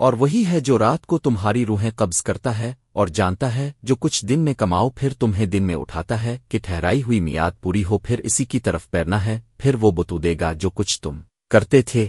اور وہی ہے جو رات کو تمہاری روحیں قبض کرتا ہے اور جانتا ہے، جو کچھ دن میں کماؤ، پھر تمہیں دن میں اٹھاتا ہے کہ ٹھہرائی ہوئی میاد پوری ہو، پھر اسی کی طرف پیرنا ہے، پھر وہ بتو دے گا جو کچھ تم کرتے تھے۔